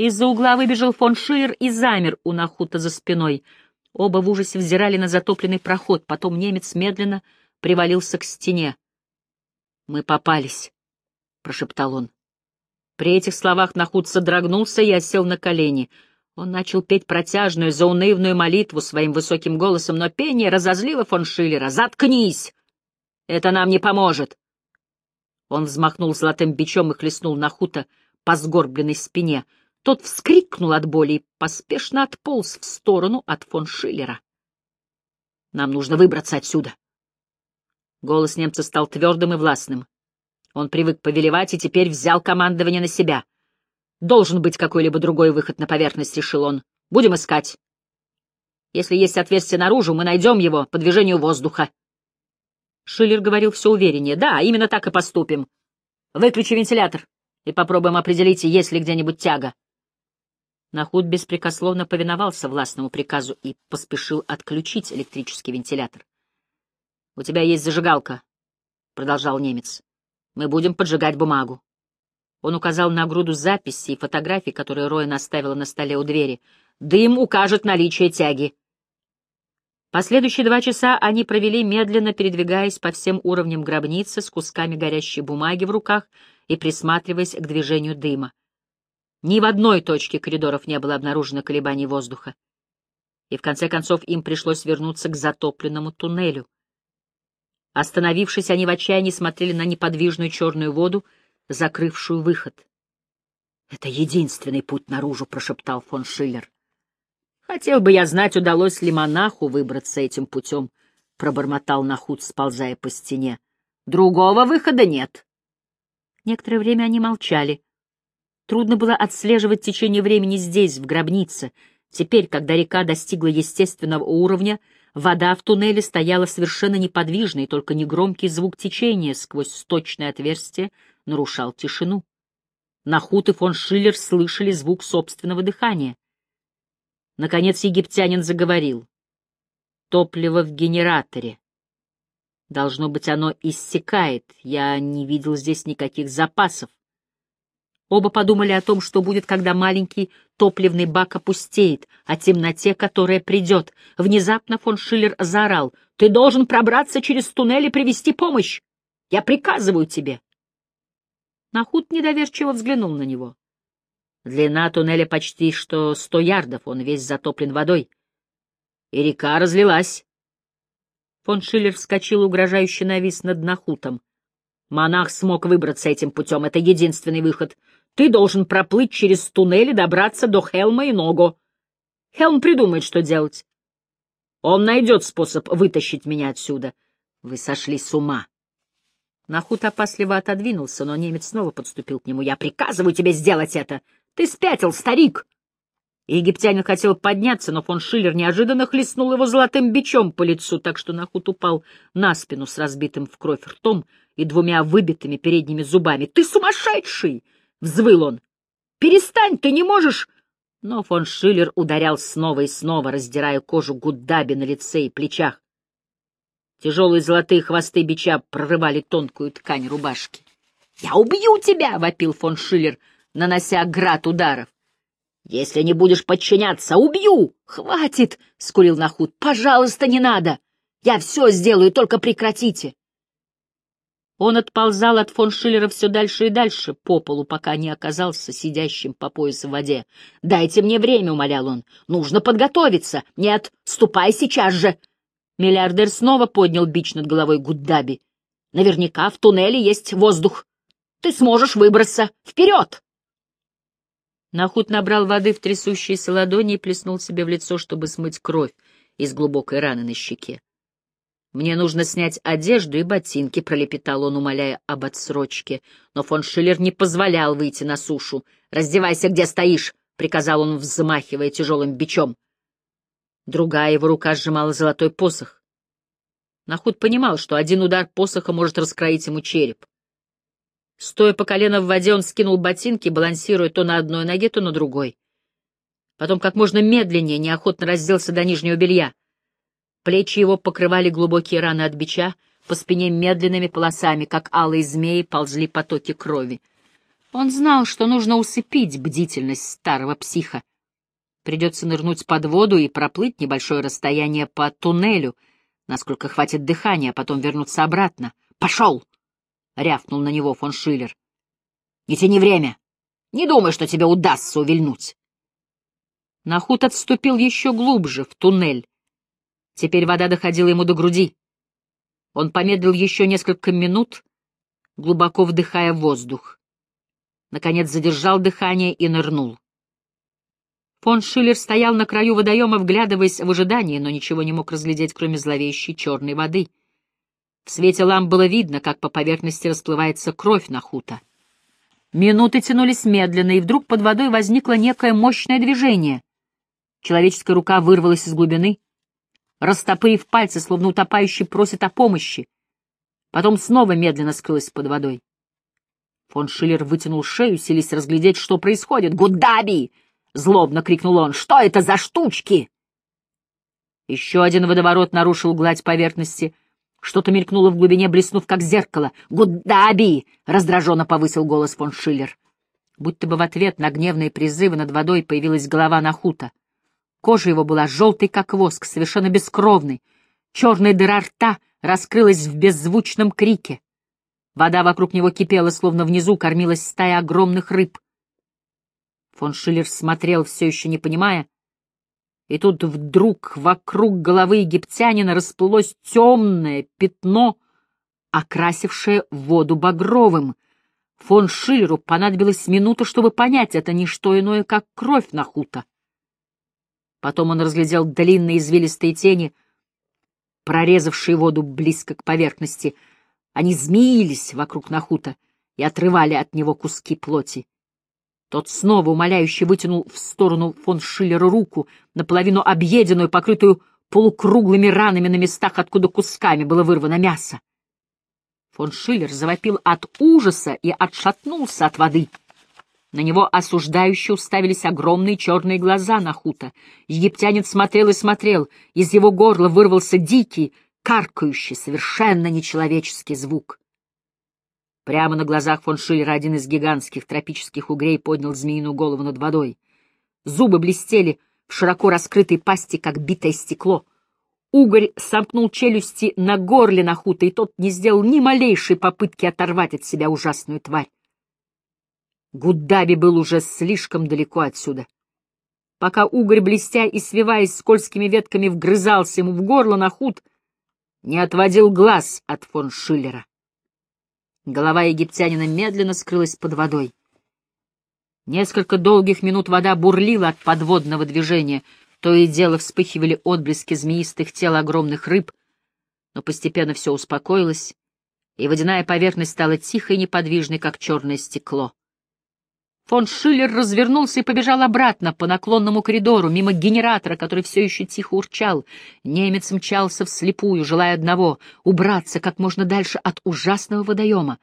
Из-за угла выбежал фон Шиллер и замер у Нахута за спиной. Оба в ужасе взирали на затопленный проход, потом немец медленно привалился к стене. «Мы попались», — прошептал он. При этих словах Нахут содрогнулся и осел на колени. Он начал петь протяжную, заунывную молитву своим высоким голосом, но пение разозлило фон Шиллера. «Заткнись! Это нам не поможет!» Он взмахнул золотым бичом и хлестнул Нахута по сгорбленной спине — тот вскрикнул от боли и поспешно отполз в сторону от фон Шиллера. «Нам нужно выбраться отсюда!» Голос немца стал твердым и властным. Он привык повелевать и теперь взял командование на себя. «Должен быть какой-либо другой выход на поверхность», — решил он. «Будем искать. Если есть отверстие наружу, мы найдем его по движению воздуха». Шиллер говорил все увереннее. «Да, именно так и поступим. Выключи вентилятор и попробуем определить, есть ли где-нибудь тяга». Нахуд беспрекословно повиновался властному приказу и поспешил отключить электрический вентилятор. — У тебя есть зажигалка, — продолжал немец. — Мы будем поджигать бумагу. Он указал на груду записей и фотографий, которые Роин оставила на столе у двери. «Дым укажет наличие тяги». Последующие два часа они провели, медленно передвигаясь по всем уровням гробницы с кусками горящей бумаги в руках и присматриваясь к движению дыма. Ни в одной точке коридоров не было обнаружено колебаний воздуха. И в конце концов им пришлось вернуться к затопленному туннелю. Остановившись, они в отчаянии смотрели на неподвижную черную воду, закрывшую выход. «Это единственный путь наружу», — прошептал фон Шиллер. «Хотел бы я знать, удалось ли монаху выбраться этим путем», — пробормотал Нахут, сползая по стене. «Другого выхода нет». Некоторое время они молчали. Трудно было отслеживать течение времени здесь, в гробнице. Теперь, когда река достигла естественного уровня, вода в туннеле стояла совершенно неподвижной, только негромкий звук течения сквозь сточное отверстие нарушал тишину. Нахут и фон Шиллер слышали звук собственного дыхания. Наконец египтянин заговорил. «Топливо в генераторе. Должно быть, оно иссякает. Я не видел здесь никаких запасов. Оба подумали о том, что будет, когда маленький топливный бак опустеет, о темноте, которая придет. Внезапно фон Шиллер заорал. «Ты должен пробраться через туннель и привести помощь! Я приказываю тебе!» Нахут недоверчиво взглянул на него. Длина туннеля почти что сто ярдов, он весь затоплен водой. И река разлилась. Фон Шиллер вскочил, угрожающе навис над Нахутом. Монах смог выбраться этим путем, это единственный выход. Ты должен проплыть через туннель и добраться до Хелма и Ногу. Хелм придумает, что делать. Он найдет способ вытащить меня отсюда. Вы сошли с ума. Нахут опасливо отодвинулся, но немец снова подступил к нему. «Я приказываю тебе сделать это! Ты спятил, старик!» Египтянин хотел подняться, но фон Шиллер неожиданно хлестнул его золотым бичом по лицу, так что Нахут упал на спину с разбитым в кровь ртом и двумя выбитыми передними зубами. «Ты сумасшедший!» — взвыл он. «Перестань, ты не можешь!» Но фон Шиллер ударял снова и снова, раздирая кожу Гуддаби на лице и плечах. Тяжелые золотые хвосты бича прорывали тонкую ткань рубашки. «Я убью тебя!» — вопил фон Шиллер, нанося град ударов. «Если не будешь подчиняться, убью!» «Хватит!» — скурил Нахуд. «Пожалуйста, не надо! Я все сделаю, только прекратите!» Он отползал от фон Шиллера все дальше и дальше по полу, пока не оказался сидящим по пояс в воде. «Дайте мне время», — умолял он. «Нужно подготовиться. Нет, ступай сейчас же». Миллиардер снова поднял бич над головой Гуддаби. «Наверняка в туннеле есть воздух. Ты сможешь выбраться. Вперед!» Нахут набрал воды в трясущиеся ладони и плеснул себе в лицо, чтобы смыть кровь из глубокой раны на щеке. «Мне нужно снять одежду и ботинки», — пролепетал он, умоляя об отсрочке. Но фон Шиллер не позволял выйти на сушу. «Раздевайся, где стоишь», — приказал он, взмахивая тяжелым бичом. Другая его рука сжимала золотой посох. Нахуд понимал, что один удар посоха может раскроить ему череп. Стоя по колено в воде, он скинул ботинки, балансируя то на одной ноге, то на другой. Потом как можно медленнее, неохотно разделся до нижнего белья. Плечи его покрывали глубокие раны от бича, по спине медленными полосами, как алые змеи, ползли потоки крови. Он знал, что нужно усыпить бдительность старого психа. Придется нырнуть под воду и проплыть небольшое расстояние по туннелю, насколько хватит дыхания, а потом вернуться обратно. «Пошел!» — рявкнул на него фон Шиллер. «Не тяни время! Не думай, что тебе удастся увильнуть!» Нахут отступил еще глубже, в туннель. Теперь вода доходила ему до груди. Он помедлил еще несколько минут, глубоко вдыхая воздух. Наконец задержал дыхание и нырнул. Фон Шиллер стоял на краю водоема, вглядываясь в ожидании, но ничего не мог разглядеть, кроме зловещей черной воды. В свете ламп было видно, как по поверхности расплывается кровь Нахута. Минуты тянулись медленно, и вдруг под водой возникло некое мощное движение. Человеческая рука вырвалась из глубины, растопырив пальцы, словно утопающий просит о помощи. Потом снова медленно скрылась под водой. Фон Шиллер вытянул шею, селись разглядеть, что происходит. «Гудаби!» — злобно крикнул он. «Что это за штучки?» Еще один водоворот нарушил гладь поверхности. Что-то мелькнуло в глубине, блеснув как зеркало. «Гудаби!» — раздраженно повысил голос фон Шиллер. Будто бы в ответ на гневные призывы над водой появилась голова Нахута. Кожа его была желтой, как воск, совершенно бескровной. Черная дыра рта раскрылась в беззвучном крике. Вода вокруг него кипела, словно внизу кормилась стая огромных рыб. Фон Шиллер смотрел, все еще не понимая, и тут вдруг вокруг головы египтянина расплылось темное пятно, окрасившее воду багровым. Фон Шиллеру понадобилась минута, чтобы понять, это не что иное, как кровь Нахута. Потом он разглядел длинные извилистые тени, прорезавшие воду близко к поверхности. Они змеились вокруг Нахута и отрывали от него куски плоти. Тот снова умоляюще вытянул в сторону фон Шиллера руку, наполовину объеденную, покрытую полукруглыми ранами на местах, откуда кусками было вырвано мясо. Фон Шиллер завопил от ужаса и отшатнулся от воды — на него осуждающе уставились огромные черные глаза Нахута. Египтянин смотрел и смотрел. Из его горла вырвался дикий, каркающий, совершенно нечеловеческий звук. Прямо на глазах фон Шиллера один из гигантских тропических угрей поднял змеиную голову над водой. Зубы блестели в широко раскрытой пасти, как битое стекло. Угорь сомкнул челюсти на горле Нахута, и тот не сделал ни малейшей попытки оторвать от себя ужасную тварь. Гудаби был уже слишком далеко отсюда. Пока угорь, блестя и свиваясь скользкими ветками, вгрызался ему в горло на худ, не отводил глаз от фон Шиллера. Голова египтянина медленно скрылась под водой. Несколько долгих минут вода бурлила от подводного движения, то и дело вспыхивали отблески змеистых тел огромных рыб, но постепенно все успокоилось, и водяная поверхность стала тихой и неподвижной, как черное стекло. Фон Шиллер развернулся и побежал обратно по наклонному коридору, мимо генератора, который все еще тихо урчал. Немец мчался вслепую, желая одного — убраться как можно дальше от ужасного водоема.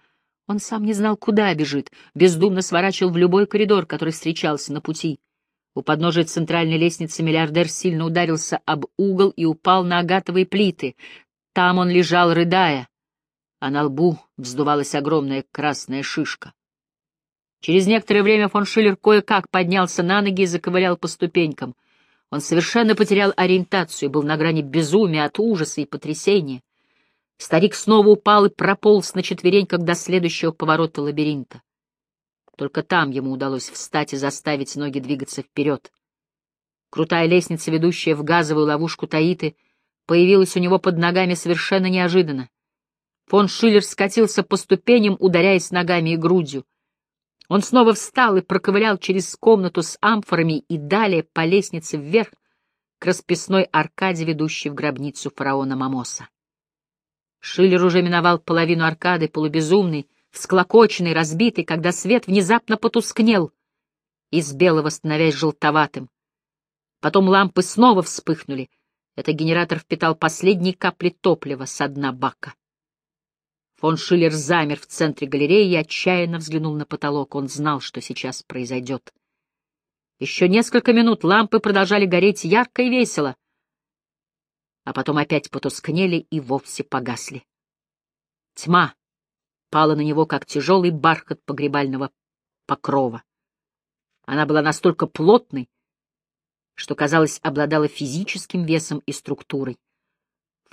Он сам не знал, куда бежит, бездумно сворачивал в любой коридор, который встречался на пути. У подножия центральной лестницы миллиардер сильно ударился об угол и упал на агатовые плиты. Там он лежал, рыдая, а на лбу вздувалась огромная красная шишка. Через некоторое время фон Шиллер кое-как поднялся на ноги и заковылял по ступенькам. Он совершенно потерял ориентацию, был на грани безумия от ужаса и потрясения. Старик снова упал и прополз на четвереньках до следующего поворота лабиринта. Только там ему удалось встать и заставить ноги двигаться вперед. Крутая лестница, ведущая в газовую ловушку Таиты, появилась у него под ногами совершенно неожиданно. Фон Шиллер скатился по ступеням, ударяясь ногами и грудью. Он снова встал и проковылял через комнату с амфорами и далее по лестнице вверх к расписной аркаде, ведущей в гробницу фараона Мамоса. Шиллер уже миновал половину аркады, полубезумный, всклокоченный, разбитый, когда свет внезапно потускнел, из белого становясь желтоватым. Потом лампы снова вспыхнули. Это генератор впитал последние капли топлива со дна бака. Фон Шиллер замер в центре галереи и отчаянно взглянул на потолок. Он знал, что сейчас произойдет. Еще несколько минут лампы продолжали гореть ярко и весело, а потом опять потускнели и вовсе погасли. Тьма пала на него, как тяжелый бархат погребального покрова. Она была настолько плотной, что, казалось, обладала физическим весом и структурой.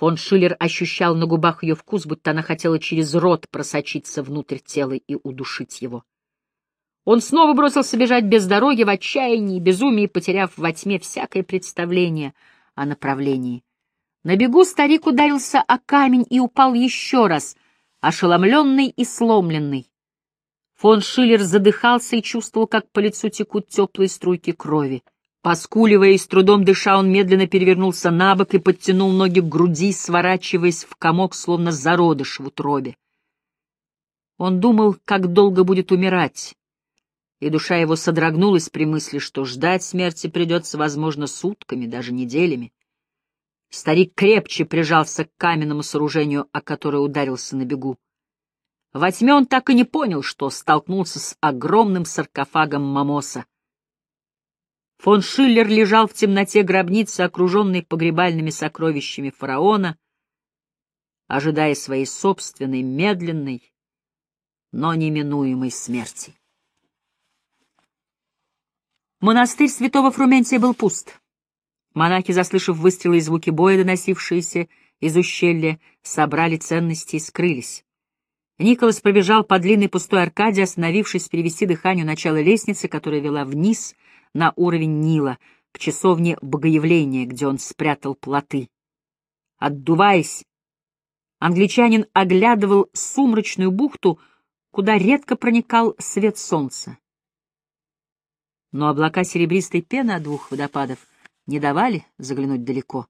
Фон Шиллер ощущал на губах ее вкус, будто она хотела через рот просочиться внутрь тела и удушить его. Он снова бросился бежать без дороги, в отчаянии безумии, потеряв во тьме всякое представление о направлении. На бегу старик ударился о камень и упал еще раз, ошеломленный и сломленный. Фон Шиллер задыхался и чувствовал, как по лицу текут теплые струйки крови. Поскуливая и с трудом дыша, он медленно перевернулся на бок и подтянул ноги к груди, сворачиваясь в комок, словно зародыш в утробе. Он думал, как долго будет умирать, и душа его содрогнулась при мысли, что ждать смерти придется, возможно, сутками, даже неделями. Старик крепче прижался к каменному сооружению, о которое ударился на бегу. Во тьме он так и не понял, что столкнулся с огромным саркофагом Мамоса. Фон Шиллер лежал в темноте гробницы, окруженной погребальными сокровищами фараона, ожидая своей собственной медленной, но неминуемой смерти. Монастырь святого Фрументия был пуст. Монахи, заслышав выстрелы и звуки боя, доносившиеся из ущелья, собрали ценности и скрылись. Николас пробежал по длинной пустой аркаде, остановившись перевести дыхание у начала лестницы, которая вела вниз на уровень Нила, к часовне Богоявления, где он спрятал плоты. Отдуваясь, англичанин оглядывал сумрачную бухту, куда редко проникал свет солнца. Но облака серебристой пены от двух водопадов не давали заглянуть далеко.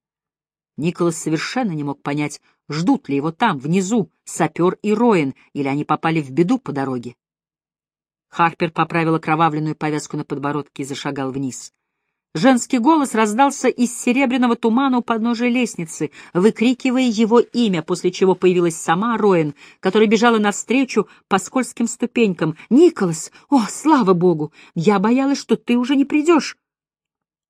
Николас совершенно не мог понять, ждут ли его там, внизу, сапер и Роин, или они попали в беду по дороге. Харпер поправил окровавленную повязку на подбородке и зашагал вниз. Женский голос раздался из серебряного тумана у подножия лестницы, выкрикивая его имя, после чего появилась сама Роин, которая бежала навстречу по скользким ступенькам. «Николас! О, слава богу! Я боялась, что ты уже не придешь!»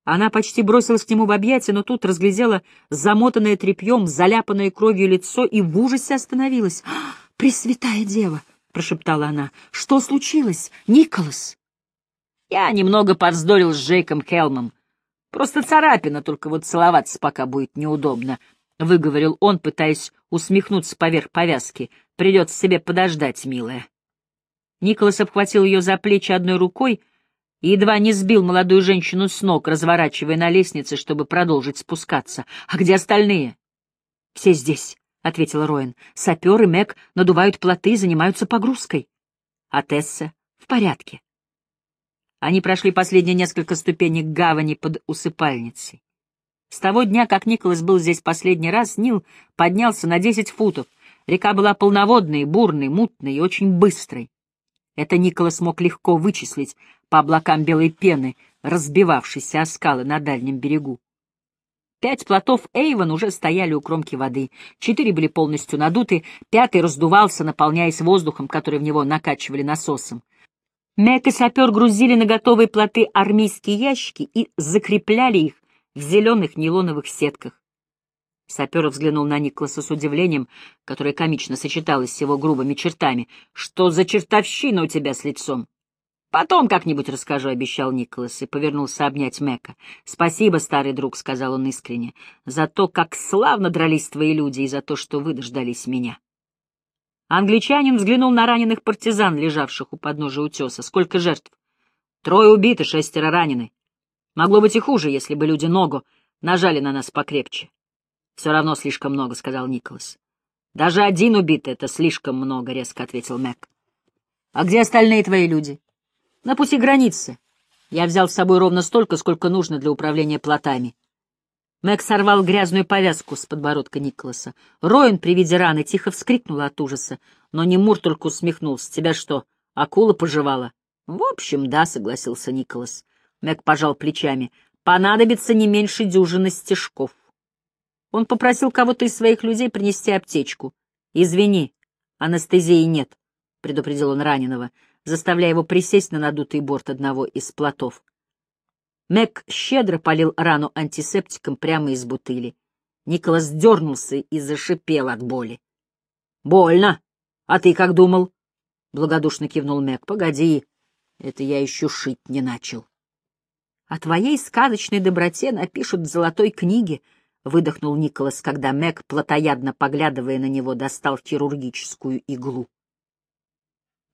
Она почти бросилась к нему в объятия, но тут разглядела замотанное тряпьем, заляпанное кровью лицо и в ужасе остановилась. «Пресвятая дева!» — прошептала она. «Что случилось, Николас?» «Я немного повздорил с Джейком Хелмом. Просто царапина, только вот целоваться пока будет неудобно», — выговорил он, пытаясь усмехнуться поверх повязки. «Придется себе подождать, милая». Николас обхватил ее за плечи одной рукой — и едва не сбил молодую женщину с ног, разворачивая на лестнице, чтобы продолжить спускаться. «А где остальные?» «Все здесь», — ответила Роин. «Сапер и Мэг надувают плоты и занимаются погрузкой. А Тесса в порядке». Они прошли последние несколько ступеней к гавани под усыпальницей. С того дня, как Николас был здесь последний раз, Нил поднялся на десять футов. Река была полноводной, бурной, мутной и очень быстрой. Это Николас мог легко вычислить по облакам белой пены, разбивавшейся о скалы на дальнем берегу. Пять плотов Эйвен уже стояли у кромки воды, четыре были полностью надуты, пятый раздувался, наполняясь воздухом, который в него накачивали насосом. Мек и сапер грузили на готовые плоты армейские ящики и закрепляли их в зеленых нейлоновых сетках. Сапер взглянул на Никласа с удивлением, которое комично сочеталось с его грубыми чертами. «Что за чертовщина у тебя с лицом?» «Потом как-нибудь расскажу», — обещал Николас и повернулся обнять Мека. «Спасибо, старый друг», — сказал он искренне, — «за то, как славно дрались твои люди и за то, что вы дождались меня». Англичанин взглянул на раненых партизан, лежавших у подножия утеса. «Сколько жертв?» «Трое убиты, шестеро ранены. Могло быть и хуже, если бы люди ногу нажали на нас покрепче. «Все равно слишком много», — сказал Николас. «Даже один убитый — это слишком много», — резко ответил Мэг. «А где остальные твои люди?» «На пути границы. Я взял с собой ровно столько, сколько нужно для управления плотами». Мэг сорвал грязную повязку с подбородка Николаса. Роин при виде раны тихо вскрикнула от ужаса, но Немур только усмехнулся. «Тебя что, акула пожевала?» «В общем, да», — согласился Николас. Мэг пожал плечами. «Понадобится не меньше дюжины стежков». Он попросил кого-то из своих людей принести аптечку. «Извини, анестезии нет», — предупредил он раненого, заставляя его присесть на надутый борт одного из плотов. Мэг щедро полил рану антисептиком прямо из бутыли. Николас дернулся и зашипел от боли. «Больно! А ты как думал?» — благодушно кивнул Мэг. «Погоди, Это я еще шить не начал. — О твоей сказочной доброте напишут в золотой книге, — выдохнул Николас, когда Мэг, плотоядно поглядывая на него, достал хирургическую иглу.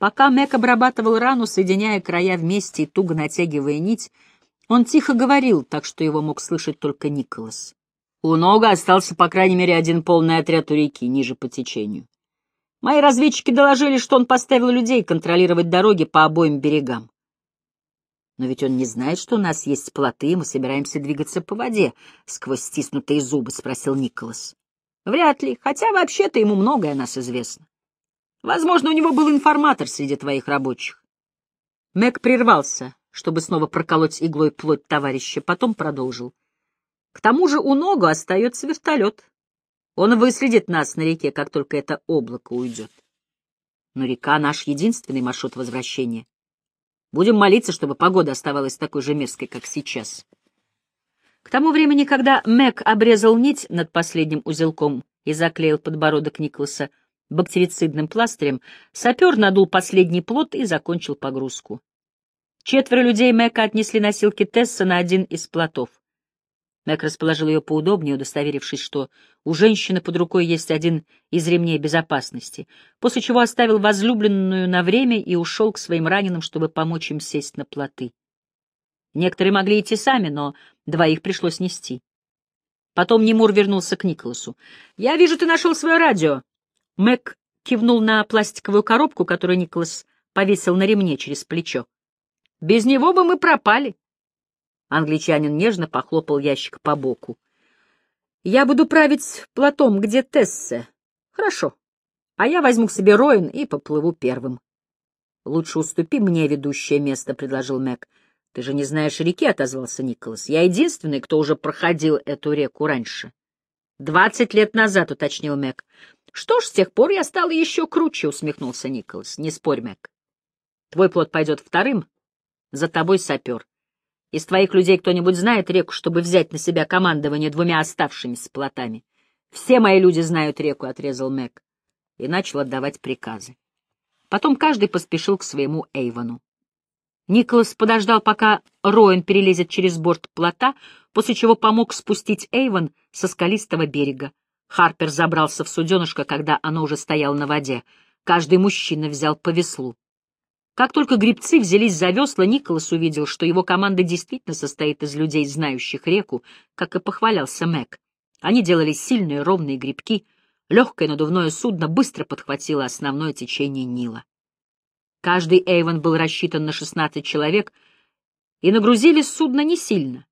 Пока Мэг обрабатывал рану, соединяя края вместе и туго натягивая нить, он тихо говорил, так что его мог слышать только Николас. У Нога остался, по крайней мере, один полный отряд у реки, ниже по течению. Мои разведчики доложили, что он поставил людей контролировать дороги по обоим берегам. Но ведь он не знает, что у нас есть плоты, и мы собираемся двигаться по воде, — сквозь стиснутые зубы спросил Николас. — Вряд ли, хотя вообще-то ему многое о нас известно. Возможно, у него был информатор среди твоих рабочих. Мэг прервался, чтобы снова проколоть иглой плоть товарища, потом продолжил. К тому же у Ногу остается вертолет. Он выследит нас на реке, как только это облако уйдет. Но река — наш единственный маршрут возвращения. Будем молиться, чтобы погода оставалась такой же мерзкой, как сейчас. К тому времени, когда Мэг обрезал нить над последним узелком и заклеил подбородок Николаса бактерицидным пластырем, сапер надул последний плод и закончил погрузку. Четверо людей Мэка отнесли носилки Тесса на один из плотов. Мэг расположил ее поудобнее, удостоверившись, что у женщины под рукой есть один из ремней безопасности, после чего оставил возлюбленную на время и ушел к своим раненым, чтобы помочь им сесть на плоты. Некоторые могли идти сами, но двоих пришлось нести. Потом Немур вернулся к Николасу. «Я вижу, ты нашел свое радио». Мэг кивнул на пластиковую коробку, которую Николас повесил на ремне через плечо. «Без него бы мы пропали». Англичанин нежно похлопал ящик по боку. «Я буду править платом, где Тессе. Хорошо. А я возьму к себе Роин и поплыву первым». «Лучше уступи мне ведущее место», — предложил Мэг. «Ты же не знаешь реки», — отозвался Николас. «Я единственный, кто уже проходил эту реку раньше». «Двадцать лет назад», — уточнил Мэг. «Что ж, с тех пор я стал еще круче», — усмехнулся Николас. «Не спорь, Мэг. Твой плод пойдет вторым, за тобой сапер. Из твоих людей кто-нибудь знает реку, чтобы взять на себя командование двумя оставшимися плотами? Все мои люди знают реку, — отрезал Мэг, и начал отдавать приказы. Потом каждый поспешил к своему Эйвону. Николас подождал, пока Роэн перелезет через борт плота, после чего помог спустить Эйвон со скалистого берега. Харпер забрался в суденышко, когда оно уже стояло на воде. Каждый мужчина взял по веслу. Как только грибцы взялись за весла, Николас увидел, что его команда действительно состоит из людей, знающих реку, как и похвалялся Мэг. Они делали сильные ровные грибки, легкое надувное судно быстро подхватило основное течение Нила. Каждый Эйвен был рассчитан на 16 человек, и нагрузили судно не сильно.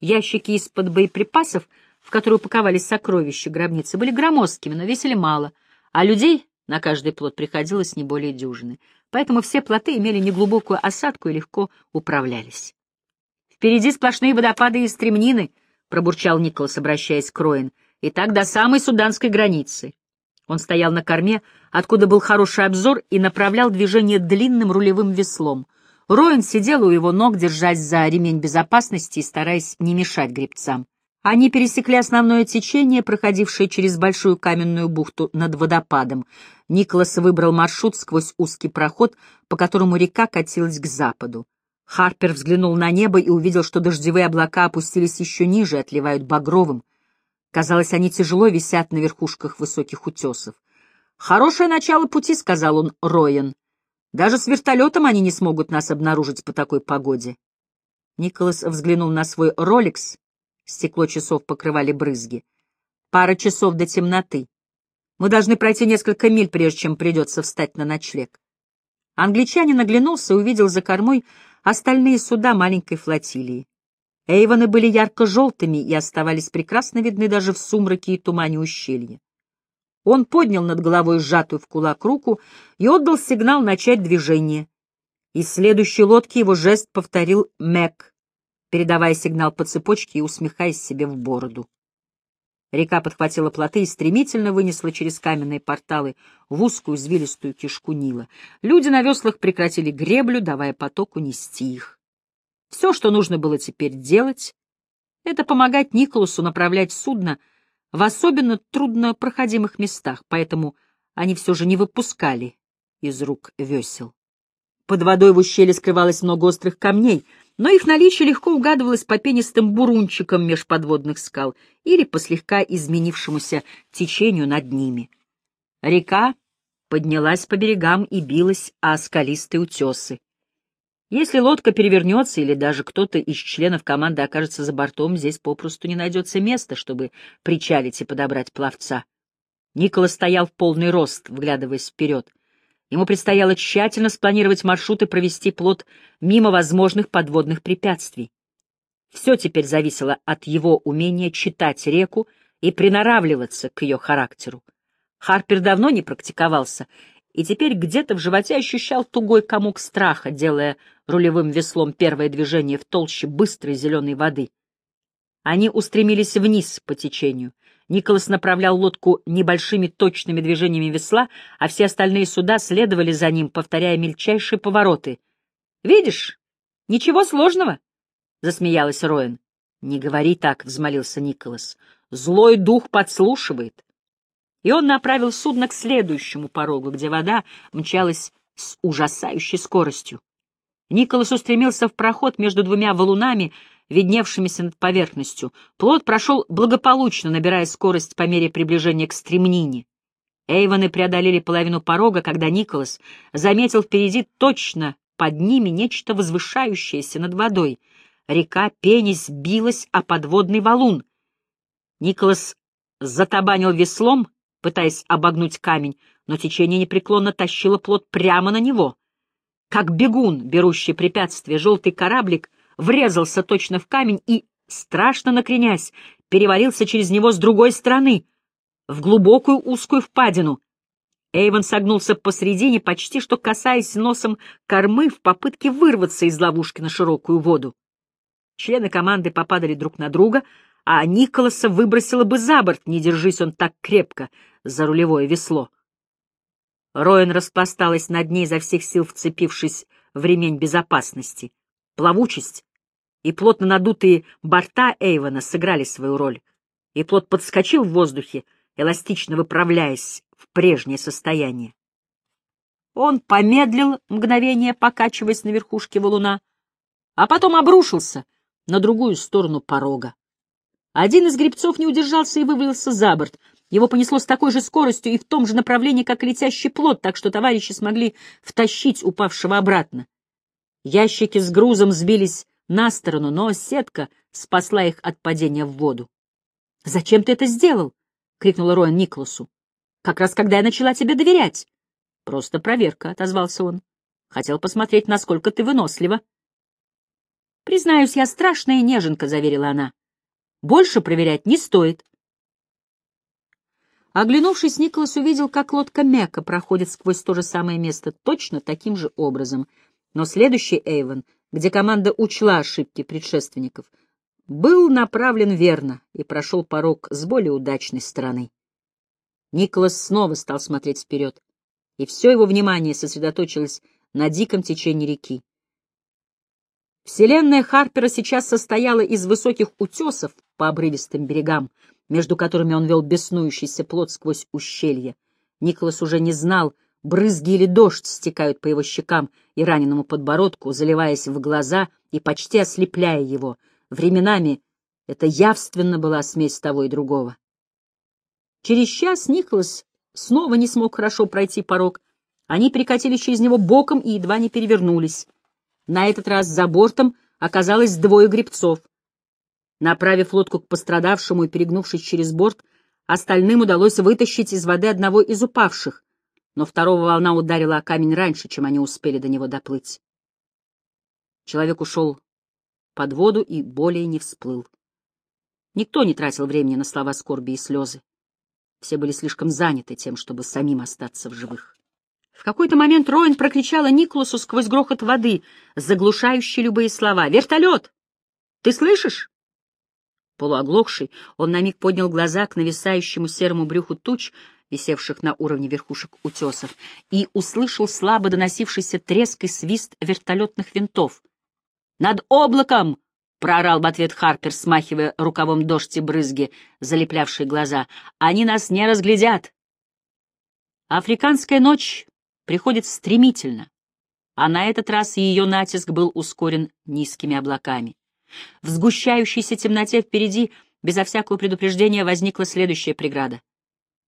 Ящики из-под боеприпасов, в которые упаковались сокровища гробницы, были громоздкими, но весили мало, а людей на каждый плод приходилось не более дюжины — поэтому все плоты имели неглубокую осадку и легко управлялись. «Впереди сплошные водопады и стремнины», — пробурчал Николас, обращаясь к Роин, — «и так до самой суданской границы». Он стоял на корме, откуда был хороший обзор, и направлял движение длинным рулевым веслом. Роин сидел у его ног, держась за ремень безопасности и стараясь не мешать гребцам. Они пересекли основное течение, проходившее через большую каменную бухту над водопадом. Николас выбрал маршрут сквозь узкий проход, по которому река катилась к западу. Харпер взглянул на небо и увидел, что дождевые облака опустились еще ниже, отливают багровым. Казалось, они тяжело висят на верхушках высоких утесов. «Хорошее начало пути», — сказал он Роен. «Даже с вертолетом они не смогут нас обнаружить по такой погоде». Николас взглянул на свой «Ролекс», Стекло часов покрывали брызги. Пара часов до темноты. Мы должны пройти несколько миль, прежде чем придется встать на ночлег. Англичанин оглянулся и увидел за кормой остальные суда маленькой флотилии. Эйвоны были ярко-желтыми и оставались прекрасно видны даже в сумраке и тумане ущелья. Он поднял над головой сжатую в кулак руку и отдал сигнал начать движение. Из следующей лодки его жест повторил Мэг передавая сигнал по цепочке и усмехаясь себе в бороду. Река подхватила плоты и стремительно вынесла через каменные порталы в узкую извилистую кишку Нила. Люди на веслах прекратили греблю, давая потоку нести их. Все, что нужно было теперь делать, это помогать Николасу направлять судно в особенно труднопроходимых местах, поэтому они все же не выпускали из рук весел. Под водой в ущелье скрывалось много острых камней, но их наличие легко угадывалось по пенистым бурунчикам меж подводных скал или по слегка изменившемуся течению над ними. Река поднялась по берегам и билась о скалистые утесы. Если лодка перевернется или даже кто-то из членов команды окажется за бортом, здесь попросту не найдется места, чтобы причалить и подобрать пловца. Никола стоял в полный рост, вглядываясь вперед. Ему предстояло тщательно спланировать маршрут и провести плот мимо возможных подводных препятствий. Все теперь зависело от его умения читать реку и приноравливаться к ее характеру. Харпер давно не практиковался и теперь где-то в животе ощущал тугой комок страха, делая рулевым веслом первое движение в толще быстрой зеленой воды. Они устремились вниз по течению. Николас направлял лодку небольшими точными движениями весла, а все остальные суда следовали за ним, повторяя мельчайшие повороты. «Видишь? Ничего сложного!» — засмеялась Роэн. «Не говори так», — взмолился Николас. «Злой дух подслушивает и он направил судно к следующему порогу, где вода мчалась с ужасающей скоростью. Николас устремился в проход между двумя валунами, видневшимися над поверхностью. Плот прошел благополучно, набирая скорость по мере приближения к стремнине. Эйвоны преодолели половину порога, когда Николас заметил впереди точно под ними нечто возвышающееся над водой. Река пенись билась о подводный валун. Николас затабанил веслом, пытаясь обогнуть камень, но течение непреклонно тащило плот прямо на него. Как бегун, берущий препятствие, желтый кораблик врезался точно в камень и, страшно накренясь, перевалился через него с другой стороны, в глубокую узкую впадину. Эйвен согнулся посредине, почти что касаясь носом кормы в попытке вырваться из ловушки на широкую воду. Члены команды попадали друг на друга, а Николаса выбросило бы за борт, не держись он так крепко за рулевое весло. Роэн распласталась над ней за всех сил, вцепившись в ремень безопасности. Плавучесть и плотно надутые борта Эйвона сыграли свою роль, и плот подскочил в воздухе, эластично выправляясь в прежнее состояние. Он помедлил мгновение, покачиваясь на верхушке валуна, а потом обрушился на другую сторону порога. Один из гребцов не удержался и вывалился за борт. Его понесло с такой же скоростью и в том же направлении, как летящий плод, так что товарищи смогли втащить упавшего обратно. Ящики с грузом сбились на сторону, но сетка спасла их от падения в воду. — Зачем ты это сделал? — крикнула Роэн Николасу. — Как раз когда я начала тебе доверять. — Просто проверка, — отозвался он. — Хотел посмотреть, насколько ты вынослива. — Признаюсь, я страшная неженка, — заверила она. Больше проверять не стоит. Оглянувшись, Николас увидел, как лодка Мека проходит сквозь то же самое место точно таким же образом. Но следующий Эйвен, где команда учла ошибки предшественников, был направлен верно и прошел порог с более удачной стороны. Николас снова стал смотреть вперед, и все его внимание сосредоточилось на диком течении реки. Вселенная Харпера сейчас состояла из высоких утесов по обрывистым берегам, между которыми он вел беснующийся плод сквозь ущелье. Николас уже не знал, брызги или дождь стекают по его щекам и раненому подбородку, заливаясь в глаза и почти ослепляя его. Временами это явственно была смесь того и другого. Через час Николас снова не смог хорошо пройти порог. Они перекатились через него боком и едва не перевернулись. На этот раз за бортом оказалось двое гребцов. Направив лодку к пострадавшему и перегнувшись через борт, остальным удалось вытащить из воды одного из упавших, но второго волна ударила о камень раньше, чем они успели до него доплыть. Человек ушел под воду и более не всплыл. Никто не тратил времени на слова скорби и слезы. Все были слишком заняты тем, чтобы самим остаться в живых. В какой-то момент Роин прокричала Николасу сквозь грохот воды, заглушающий любые слова. «Вертолет! Ты слышишь?» Полуоглохший, он на миг поднял глаза к нависающему серому брюху туч, висевших на уровне верхушек утесов, и услышал слабо доносившийся треск и свист вертолетных винтов. «Над облаком!» — проорал в ответ Харпер, смахивая рукавом дождь и брызги, залеплявшие глаза. «Они нас не разглядят!» Африканская ночь приходит стремительно. а на этот раз ее натиск был ускорен низкими облаками. В сгущающейся темноте впереди, безо всякого предупреждения, возникла следующая преграда.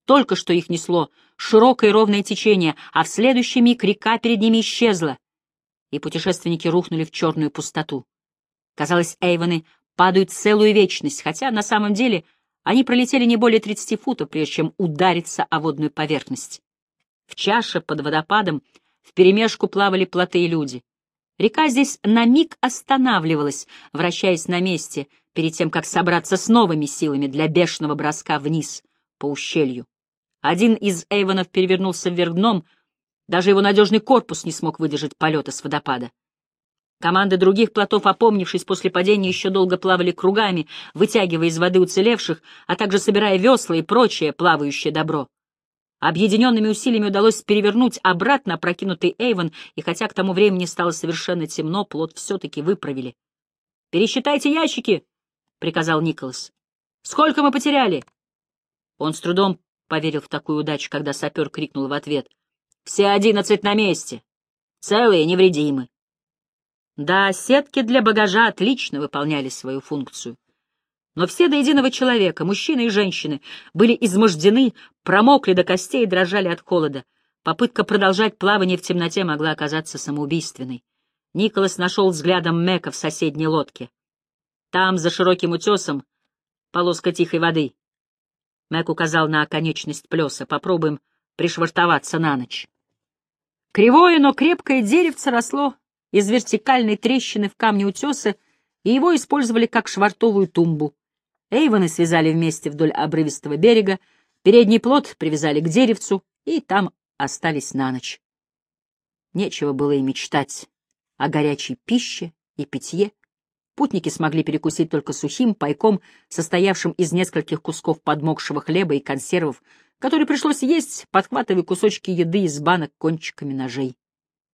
Только что их несло широкое ровное течение, а в следующий миг река перед ними исчезла, и путешественники рухнули в черную пустоту. Казалось, Эйвоны падают целую вечность, хотя на самом деле они пролетели не более 30 футов, прежде чем удариться о водную поверхность. В чаше под водопадом вперемешку плавали плоты и люди. Река здесь на миг останавливалась, вращаясь на месте, перед тем, как собраться с новыми силами для бешеного броска вниз по ущелью. Один из Эйвонов перевернулся вверх дном, даже его надежный корпус не смог выдержать полета с водопада. Команды других плотов, опомнившись после падения, еще долго плавали кругами, вытягивая из воды уцелевших, а также собирая весла и прочее плавающее добро. Объединенными усилиями удалось перевернуть обратно опрокинутый Эйвен, и хотя к тому времени стало совершенно темно, плот все-таки выправили. «Пересчитайте ящики!» — приказал Николас. «Сколько мы потеряли?» Он с трудом поверил в такую удачу, когда сапер крикнул в ответ. «Все одиннадцать на месте! Целые, невредимы!» Да, сетки для багажа отлично выполняли свою функцию. Но все до единого человека, мужчины и женщины, были измождены, промокли до костей и дрожали от холода. Попытка продолжать плавание в темноте могла оказаться самоубийственной. Николас нашел взглядом Мека в соседней лодке. Там, за широким утесом, полоска тихой воды. Мэг указал на оконечность плеса. Попробуем пришвартоваться на ночь. Кривое, но крепкое деревце росло из вертикальной трещины в камне утеса, и его использовали как швартовую тумбу. Эйвоны связали вместе вдоль обрывистого берега, передний плот привязали к деревцу и там остались на ночь. Нечего было и мечтать о горячей пище и питье. Путники смогли перекусить только сухим пайком, состоявшим из нескольких кусков подмокшего хлеба и консервов, которые пришлось есть, подхватывая кусочки еды из банок кончиками ножей.